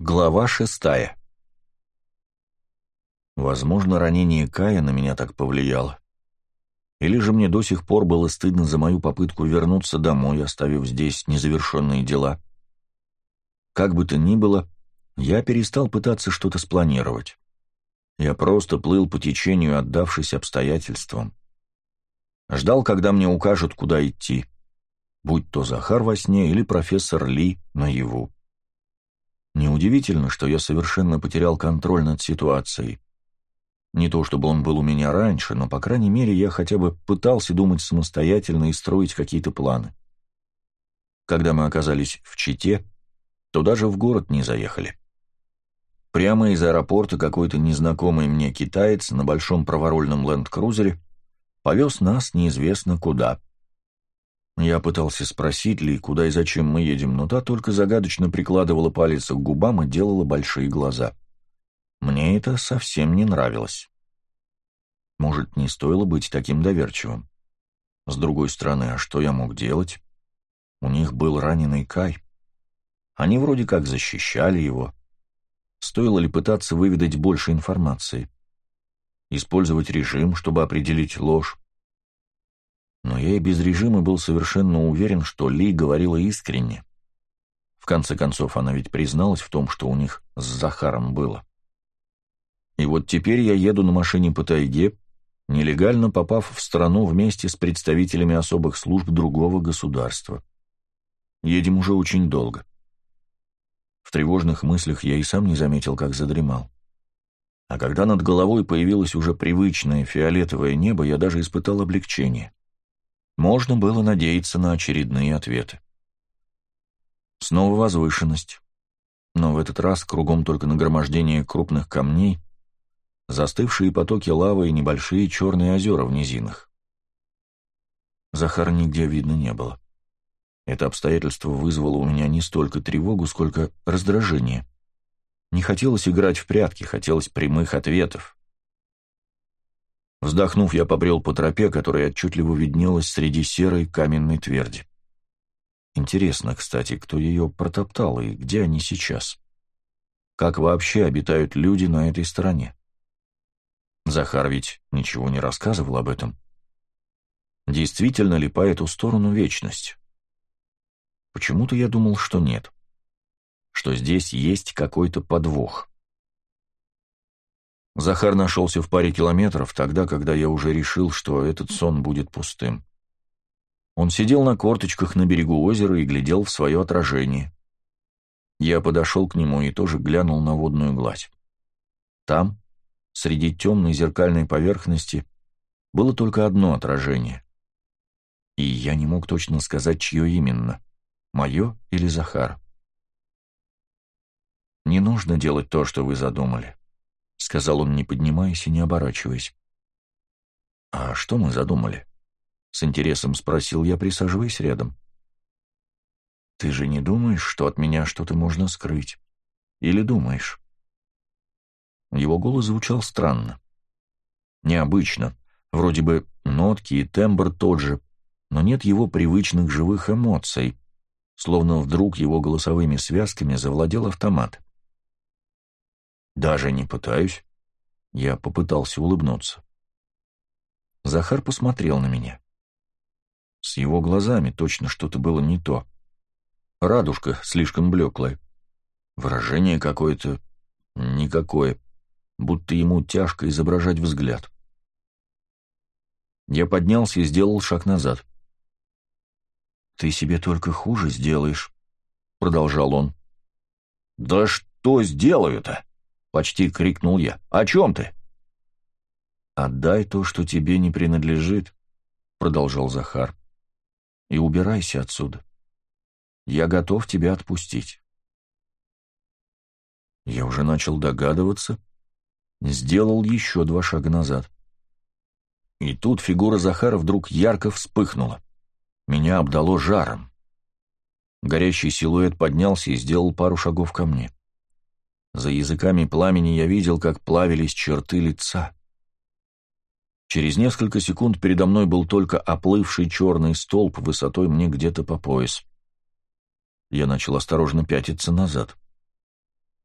Глава шестая Возможно, ранение Кая на меня так повлияло. Или же мне до сих пор было стыдно за мою попытку вернуться домой, оставив здесь незавершенные дела. Как бы то ни было, я перестал пытаться что-то спланировать. Я просто плыл по течению, отдавшись обстоятельствам. Ждал, когда мне укажут, куда идти. Будь то Захар во сне или профессор Ли наяву. Неудивительно, что я совершенно потерял контроль над ситуацией. Не то чтобы он был у меня раньше, но, по крайней мере, я хотя бы пытался думать самостоятельно и строить какие-то планы. Когда мы оказались в Чите, то даже в город не заехали. Прямо из аэропорта какой-то незнакомый мне китаец на большом праворульном ленд-крузере повез нас неизвестно куда. Я пытался спросить Ли, куда и зачем мы едем, но та только загадочно прикладывала палец к губам и делала большие глаза. Мне это совсем не нравилось. Может, не стоило быть таким доверчивым? С другой стороны, а что я мог делать? У них был раненый Кай. Они вроде как защищали его. Стоило ли пытаться выведать больше информации? Использовать режим, чтобы определить ложь? Я и без режима был совершенно уверен, что Ли говорила искренне. В конце концов, она ведь призналась в том, что у них с Захаром было. И вот теперь я еду на машине по тайге, нелегально попав в страну вместе с представителями особых служб другого государства. Едем уже очень долго. В тревожных мыслях я и сам не заметил, как задремал. А когда над головой появилось уже привычное фиолетовое небо, я даже испытал облегчение можно было надеяться на очередные ответы. Снова возвышенность, но в этот раз кругом только нагромождение крупных камней, застывшие потоки лавы и небольшие черные озера в низинах. Захара нигде видно не было. Это обстоятельство вызвало у меня не столько тревогу, сколько раздражение. Не хотелось играть в прятки, хотелось прямых ответов. Вздохнув, я побрел по тропе, которая отчетливо виднелась среди серой каменной тверди. Интересно, кстати, кто ее протоптал и где они сейчас? Как вообще обитают люди на этой стороне? Захар ведь ничего не рассказывал об этом. Действительно ли по эту сторону вечность? Почему-то я думал, что нет. Что здесь есть какой-то подвох. Захар нашелся в паре километров тогда, когда я уже решил, что этот сон будет пустым. Он сидел на корточках на берегу озера и глядел в свое отражение. Я подошел к нему и тоже глянул на водную гладь. Там, среди темной зеркальной поверхности, было только одно отражение. И я не мог точно сказать, чье именно — мое или Захар. «Не нужно делать то, что вы задумали. — сказал он, не поднимаясь и не оборачиваясь. «А что мы задумали?» — с интересом спросил я, присаживаясь рядом. «Ты же не думаешь, что от меня что-то можно скрыть? Или думаешь?» Его голос звучал странно. Необычно. Вроде бы нотки и тембр тот же, но нет его привычных живых эмоций, словно вдруг его голосовыми связками завладел автомат. «Даже не пытаюсь». Я попытался улыбнуться. Захар посмотрел на меня. С его глазами точно что-то было не то. Радужка слишком блеклая. Выражение какое-то... никакое. Будто ему тяжко изображать взгляд. Я поднялся и сделал шаг назад. «Ты себе только хуже сделаешь», — продолжал он. «Да что сделаю-то?» — почти крикнул я. «О чем ты?» «Отдай то, что тебе не принадлежит», — продолжал Захар, — «и убирайся отсюда. Я готов тебя отпустить». Я уже начал догадываться, сделал еще два шага назад. И тут фигура Захара вдруг ярко вспыхнула. Меня обдало жаром. Горящий силуэт поднялся и сделал пару шагов ко мне. За языками пламени я видел, как плавились черты лица. Через несколько секунд передо мной был только оплывший черный столб высотой мне где-то по пояс. Я начал осторожно пятиться назад.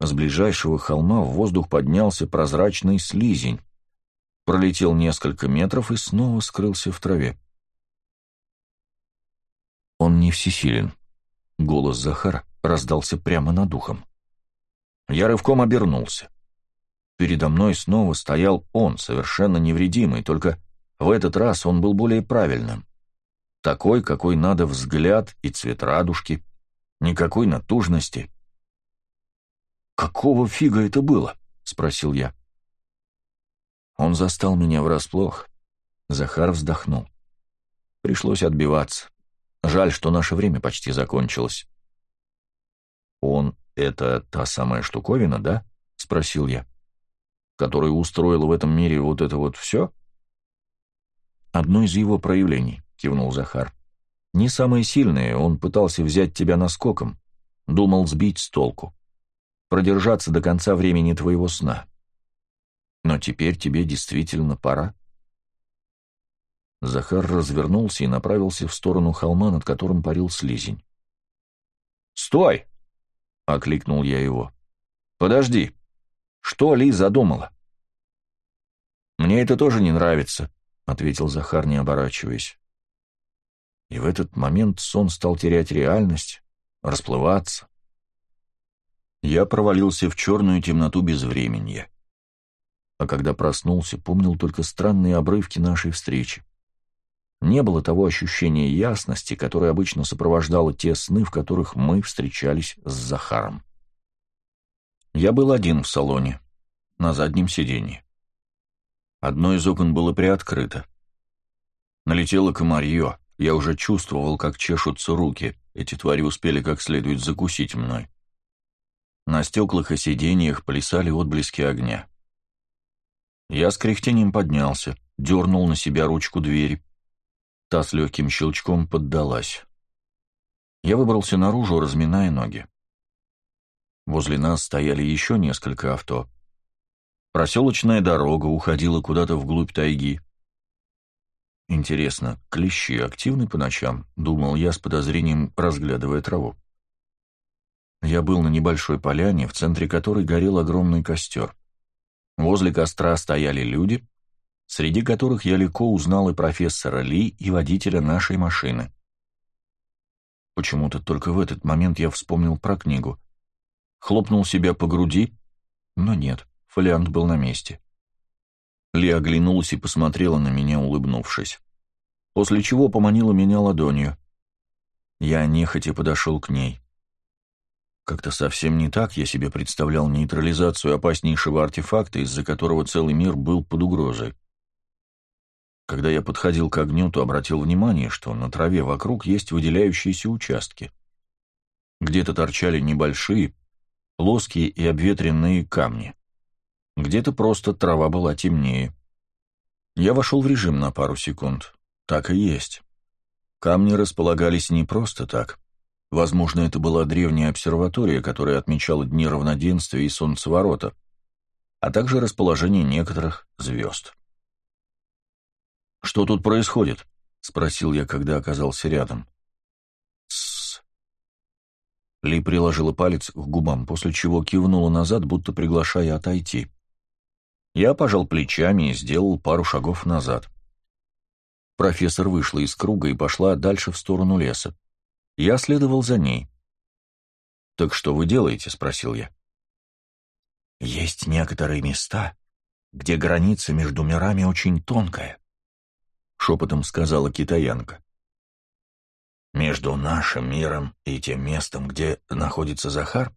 С ближайшего холма в воздух поднялся прозрачный слизень, пролетел несколько метров и снова скрылся в траве. Он не всесилен. Голос Захара раздался прямо над ухом. Я рывком обернулся. Передо мной снова стоял он, совершенно невредимый, только в этот раз он был более правильным. Такой, какой надо взгляд и цвет радужки, никакой натужности. «Какого фига это было?» — спросил я. Он застал меня врасплох. Захар вздохнул. Пришлось отбиваться. Жаль, что наше время почти закончилось. «Он — это та самая штуковина, да?» — спросил я. «Которая устроила в этом мире вот это вот все?» «Одно из его проявлений», — кивнул Захар. «Не самое сильное, он пытался взять тебя наскоком, думал сбить с толку, продержаться до конца времени твоего сна. Но теперь тебе действительно пора». Захар развернулся и направился в сторону холма, над которым парил слизень. «Стой!» — окликнул я его. «Подожди. Что Ли задумала?» «Мне это тоже не нравится», — ответил Захар, не оборачиваясь. И в этот момент сон стал терять реальность, расплываться. Я провалился в черную темноту безвременья. А когда проснулся, помнил только странные обрывки нашей встречи. Не было того ощущения ясности, которое обычно сопровождало те сны, в которых мы встречались с Захаром. Я был один в салоне, на заднем сиденье. Одно из окон было приоткрыто. Налетело комарье, я уже чувствовал, как чешутся руки, эти твари успели как следует закусить мной. На стеклах и сиденьях плясали отблески огня. Я с кряхтением поднялся, дернул на себя ручку двери, Та с легким щелчком поддалась. Я выбрался наружу, разминая ноги. Возле нас стояли еще несколько авто. Проселочная дорога уходила куда-то вглубь тайги. Интересно, клещи активны по ночам? Думал я с подозрением, разглядывая траву. Я был на небольшой поляне, в центре которой горел огромный костер. Возле костра стояли люди, среди которых я легко узнал и профессора Ли, и водителя нашей машины. Почему-то только в этот момент я вспомнил про книгу. Хлопнул себя по груди, но нет, фолиант был на месте. Ли оглянулась и посмотрела на меня, улыбнувшись. После чего поманила меня ладонью. Я нехотя подошел к ней. Как-то совсем не так я себе представлял нейтрализацию опаснейшего артефакта, из-за которого целый мир был под угрозой. Когда я подходил к огню, то обратил внимание, что на траве вокруг есть выделяющиеся участки. Где-то торчали небольшие, плоские и обветренные камни. Где-то просто трава была темнее. Я вошел в режим на пару секунд. Так и есть. Камни располагались не просто так. Возможно, это была древняя обсерватория, которая отмечала дни равноденствия и солнцеворота, а также расположение некоторых звезд. «Что тут происходит?» — спросил я, когда оказался рядом. «Тссс». Ли приложила палец к губам, после чего кивнула назад, будто приглашая отойти. Я пожал плечами и сделал пару шагов назад. Профессор вышла из круга и пошла дальше в сторону леса. Я следовал за ней. «Так что вы делаете?» — спросил я. «Есть некоторые места, где граница между мирами очень тонкая шепотом сказала китаянка. «Между нашим миром и тем местом, где находится Захар?»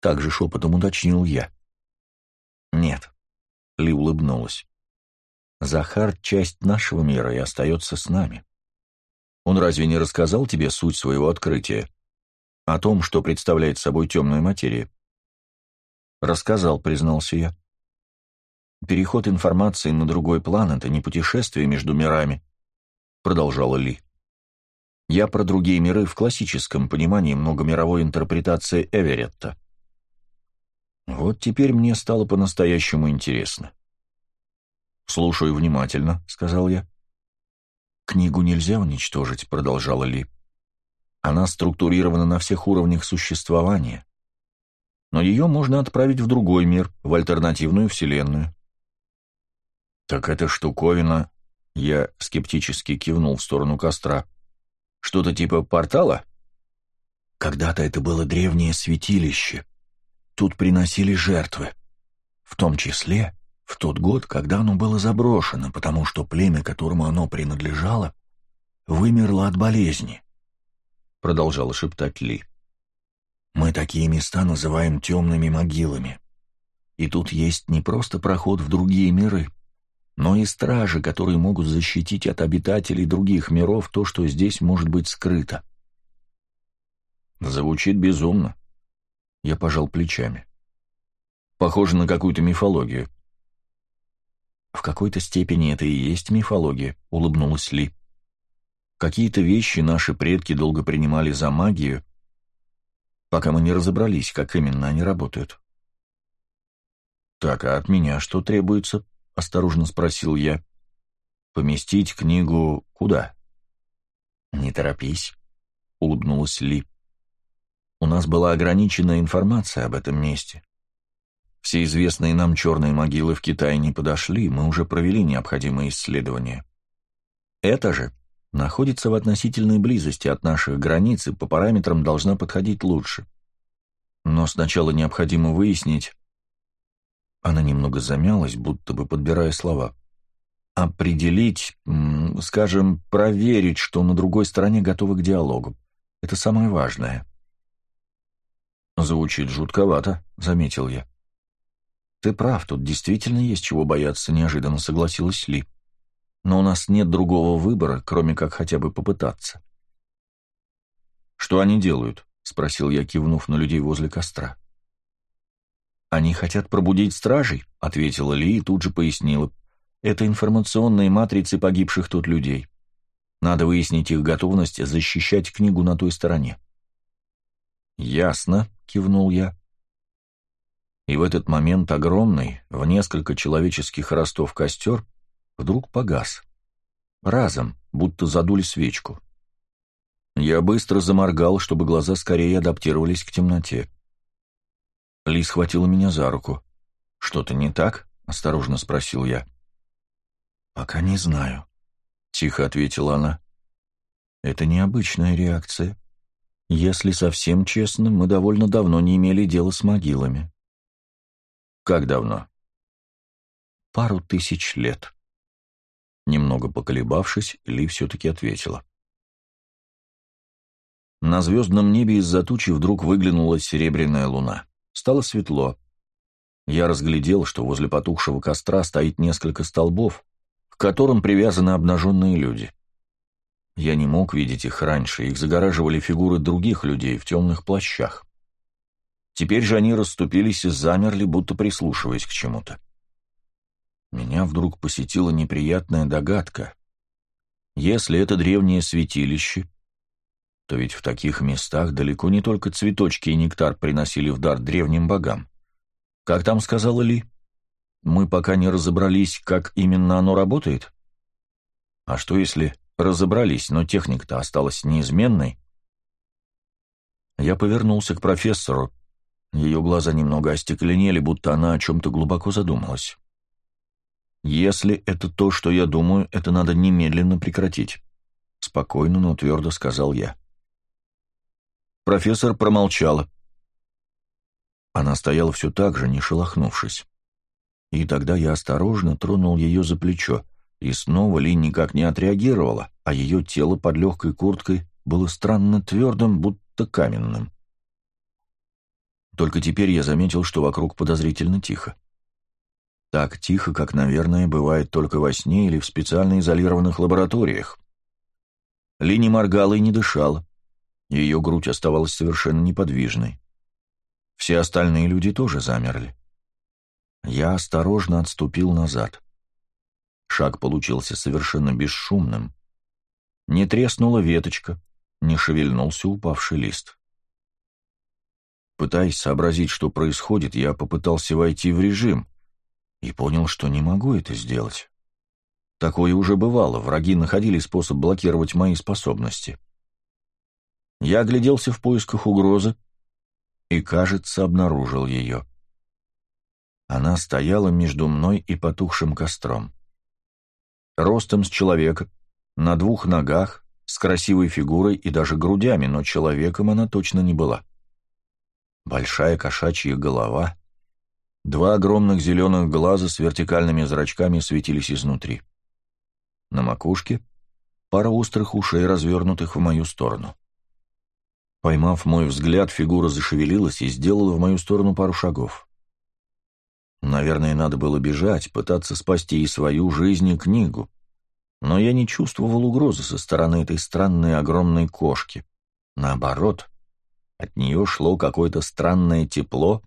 Также шепотом уточнил я. «Нет», — Ли улыбнулась. «Захар — часть нашего мира и остается с нами. Он разве не рассказал тебе суть своего открытия? О том, что представляет собой темная материя?» «Рассказал», — признался я. Переход информации на другой план — это не путешествие между мирами, — продолжала Ли. Я про другие миры в классическом понимании многомировой интерпретации Эверетта. Вот теперь мне стало по-настоящему интересно. «Слушаю внимательно», — сказал я. «Книгу нельзя уничтожить», — продолжала Ли. «Она структурирована на всех уровнях существования. но ее можно отправить в другой мир, в альтернативную вселенную. «Так эта штуковина...» — я скептически кивнул в сторону костра. «Что-то типа портала?» «Когда-то это было древнее святилище. Тут приносили жертвы. В том числе в тот год, когда оно было заброшено, потому что племя, которому оно принадлежало, вымерло от болезни», — продолжала шептать Ли. «Мы такие места называем темными могилами. И тут есть не просто проход в другие миры, но и стражи, которые могут защитить от обитателей других миров то, что здесь может быть скрыто. Звучит безумно. Я пожал плечами. Похоже на какую-то мифологию. В какой-то степени это и есть мифология, улыбнулась Ли. Какие-то вещи наши предки долго принимали за магию, пока мы не разобрались, как именно они работают. Так, а от меня что требуется? — осторожно спросил я. «Поместить книгу куда?» «Не торопись», — улыбнулась Ли. «У нас была ограниченная информация об этом месте. Все известные нам черные могилы в Китае не подошли, мы уже провели необходимые исследования. Это же находится в относительной близости от наших границ и по параметрам должна подходить лучше. Но сначала необходимо выяснить, она немного замялась, будто бы подбирая слова. Определить, скажем, проверить, что на другой стороне готовы к диалогу. Это самое важное. Звучит жутковато, заметил я. Ты прав, тут действительно есть чего бояться, неожиданно согласилась Ли. Но у нас нет другого выбора, кроме как хотя бы попытаться. Что они делают? спросил я, кивнув на людей возле костра. «Они хотят пробудить стражей», — ответила Ли и тут же пояснила. «Это информационные матрицы погибших тут людей. Надо выяснить их готовность защищать книгу на той стороне». «Ясно», — кивнул я. И в этот момент огромный, в несколько человеческих ростов костер вдруг погас. Разом, будто задули свечку. Я быстро заморгал, чтобы глаза скорее адаптировались к темноте. Ли схватила меня за руку. «Что-то не так?» — осторожно спросил я. «Пока не знаю», — тихо ответила она. «Это необычная реакция. Если совсем честно, мы довольно давно не имели дела с могилами». «Как давно?» «Пару тысяч лет». Немного поколебавшись, Ли все-таки ответила. На звездном небе из-за тучи вдруг выглянула серебряная луна. Стало светло. Я разглядел, что возле потухшего костра стоит несколько столбов, к которым привязаны обнаженные люди. Я не мог видеть их раньше, их загораживали фигуры других людей в темных плащах. Теперь же они расступились и замерли, будто прислушиваясь к чему-то. Меня вдруг посетила неприятная догадка. Если это древнее святилище, то ведь в таких местах далеко не только цветочки и нектар приносили в дар древним богам. Как там сказала Ли? Мы пока не разобрались, как именно оно работает? А что если разобрались, но техника-то осталась неизменной? Я повернулся к профессору. Ее глаза немного остекленели, будто она о чем-то глубоко задумалась. «Если это то, что я думаю, это надо немедленно прекратить», — спокойно, но твердо сказал я. Профессор промолчала. Она стояла все так же, не шелохнувшись. И тогда я осторожно тронул ее за плечо, и снова Ли никак не отреагировала, а ее тело под легкой курткой было странно твердым, будто каменным. Только теперь я заметил, что вокруг подозрительно тихо. Так тихо, как, наверное, бывает только во сне или в специально изолированных лабораториях. Ли не моргала и не дышала. Ее грудь оставалась совершенно неподвижной. Все остальные люди тоже замерли. Я осторожно отступил назад. Шаг получился совершенно бесшумным. Не треснула веточка, не шевельнулся упавший лист. Пытаясь сообразить, что происходит, я попытался войти в режим и понял, что не могу это сделать. Такое уже бывало, враги находили способ блокировать мои способности. Я огляделся в поисках угрозы, и, кажется, обнаружил ее. Она стояла между мной и потухшим костром. Ростом с человека, на двух ногах, с красивой фигурой и даже грудями, но человеком она точно не была. Большая кошачья голова, два огромных зеленых глаза с вертикальными зрачками светились изнутри. На макушке пара острых ушей, развернутых в мою сторону. Поймав мой взгляд, фигура зашевелилась и сделала в мою сторону пару шагов. Наверное, надо было бежать, пытаться спасти и свою жизнь, и книгу. Но я не чувствовал угрозы со стороны этой странной огромной кошки. Наоборот, от нее шло какое-то странное тепло,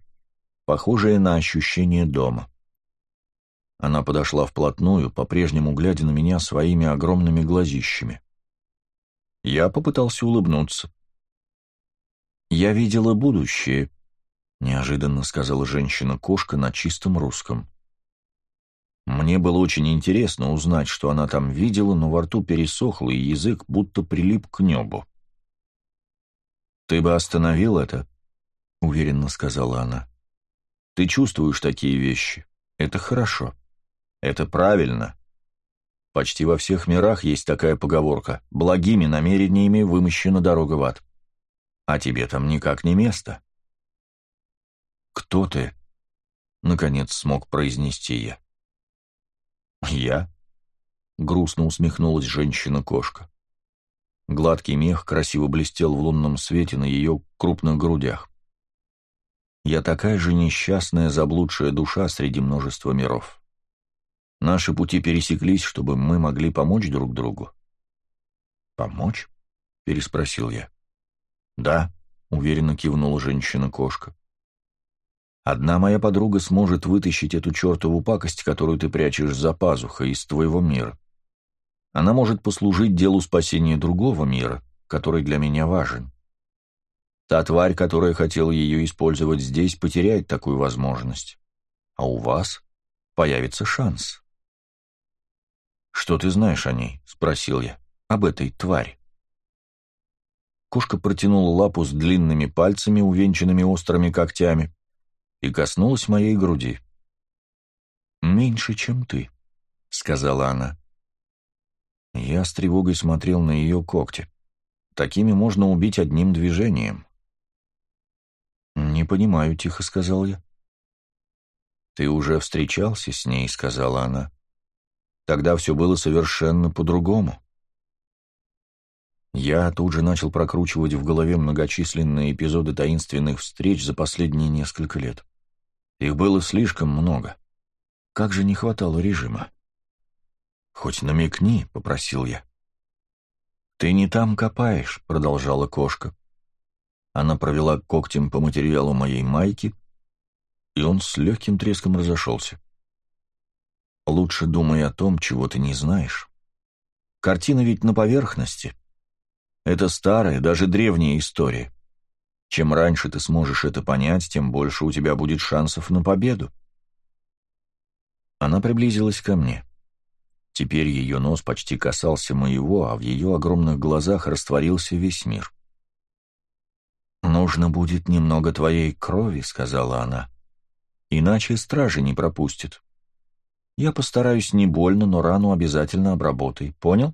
похожее на ощущение дома. Она подошла вплотную, по-прежнему глядя на меня своими огромными глазищами. Я попытался улыбнуться. «Я видела будущее», — неожиданно сказала женщина-кошка на чистом русском. Мне было очень интересно узнать, что она там видела, но во рту пересохло, и язык будто прилип к небу. «Ты бы остановил это», — уверенно сказала она. «Ты чувствуешь такие вещи. Это хорошо». Это правильно. Почти во всех мирах есть такая поговорка «благими намерениями вымощена дорога в ад». А тебе там никак не место. «Кто ты?» — наконец смог произнести я. «Я?» — грустно усмехнулась женщина-кошка. Гладкий мех красиво блестел в лунном свете на ее крупных грудях. Я такая же несчастная заблудшая душа среди множества миров. Наши пути пересеклись, чтобы мы могли помочь друг другу. «Помочь?» — переспросил я. «Да», — уверенно кивнула женщина-кошка. «Одна моя подруга сможет вытащить эту чертову пакость, которую ты прячешь за пазухой, из твоего мира. Она может послужить делу спасения другого мира, который для меня важен. Та тварь, которая хотела ее использовать здесь, потеряет такую возможность. А у вас появится шанс». «Что ты знаешь о ней?» — спросил я. «Об этой твари». Кошка протянула лапу с длинными пальцами, увенчанными острыми когтями, и коснулась моей груди. «Меньше, чем ты», — сказала она. Я с тревогой смотрел на ее когти. Такими можно убить одним движением. «Не понимаю», — тихо сказал я. «Ты уже встречался с ней», — сказала она. Тогда все было совершенно по-другому. Я тут же начал прокручивать в голове многочисленные эпизоды таинственных встреч за последние несколько лет. Их было слишком много. Как же не хватало режима. «Хоть намекни», — попросил я. «Ты не там копаешь», — продолжала кошка. Она провела когтем по материалу моей майки, и он с легким треском разошелся. Лучше думай о том, чего ты не знаешь. Картина ведь на поверхности. Это старая, даже древняя история. Чем раньше ты сможешь это понять, тем больше у тебя будет шансов на победу. Она приблизилась ко мне. Теперь ее нос почти касался моего, а в ее огромных глазах растворился весь мир. «Нужно будет немного твоей крови», — сказала она. «Иначе стражи не пропустят. Я постараюсь не больно, но рану обязательно обработай. Понял?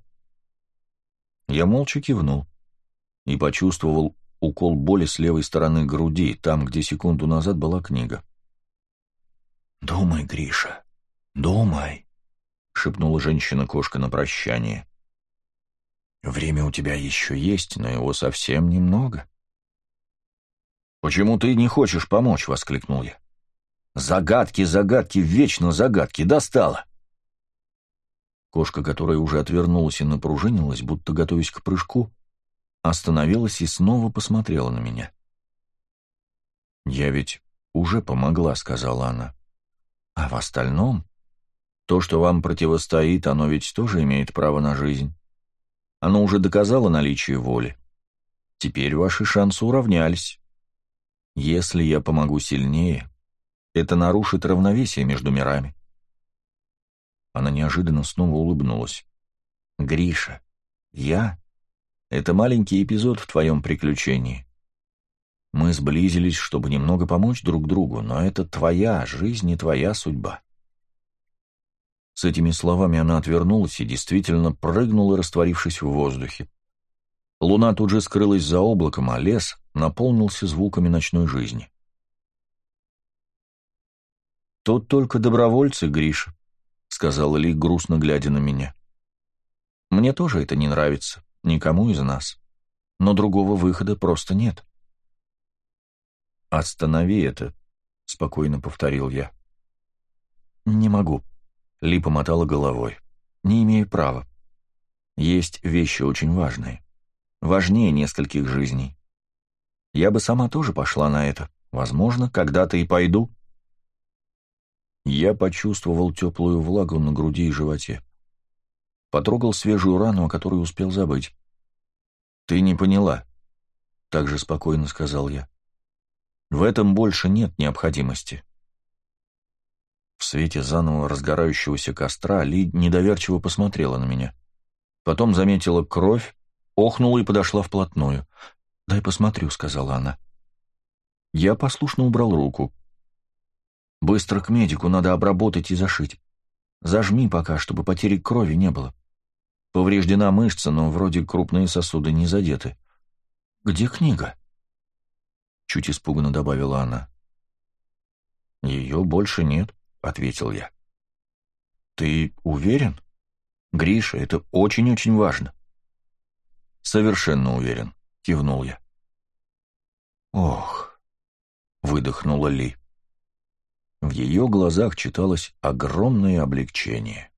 Я молча кивнул и почувствовал укол боли с левой стороны груди, там, где секунду назад была книга. «Думай, Гриша, думай», — шепнула женщина-кошка на прощание. «Время у тебя еще есть, но его совсем немного». «Почему ты не хочешь помочь?» — воскликнул я. Загадки, загадки, вечно загадки, достало. Кошка, которая уже отвернулась и напружинилась, будто готовясь к прыжку, остановилась и снова посмотрела на меня. «Я ведь уже помогла», — сказала она. «А в остальном? То, что вам противостоит, оно ведь тоже имеет право на жизнь. Оно уже доказало наличие воли. Теперь ваши шансы уравнялись. Если я помогу сильнее, это нарушит равновесие между мирами. Она неожиданно снова улыбнулась. «Гриша, я — это маленький эпизод в твоем приключении. Мы сблизились, чтобы немного помочь друг другу, но это твоя жизнь и твоя судьба. С этими словами она отвернулась и действительно прыгнула, растворившись в воздухе. Луна тут же скрылась за облаком, а лес наполнился звуками ночной жизни. «Тут только добровольцы, Гриша», — сказала Ли, грустно глядя на меня. «Мне тоже это не нравится, никому из нас. Но другого выхода просто нет». «Останови это», — спокойно повторил я. «Не могу», — Ли помотала головой. «Не имею права. Есть вещи очень важные. Важнее нескольких жизней. Я бы сама тоже пошла на это. Возможно, когда-то и пойду». Я почувствовал теплую влагу на груди и животе. Потрогал свежую рану, о которой успел забыть. «Ты не поняла», — так же спокойно сказал я. «В этом больше нет необходимости». В свете заново разгорающегося костра Ли недоверчиво посмотрела на меня. Потом заметила кровь, охнула и подошла вплотную. «Дай посмотрю», — сказала она. Я послушно убрал руку. Быстро к медику, надо обработать и зашить. Зажми пока, чтобы потери крови не было. Повреждена мышца, но вроде крупные сосуды не задеты. Где книга? Чуть испуганно добавила она. Ее больше нет, ответил я. Ты уверен? Гриша, это очень-очень важно. Совершенно уверен, кивнул я. Ох, выдохнула Ли. В ее глазах читалось огромное облегчение.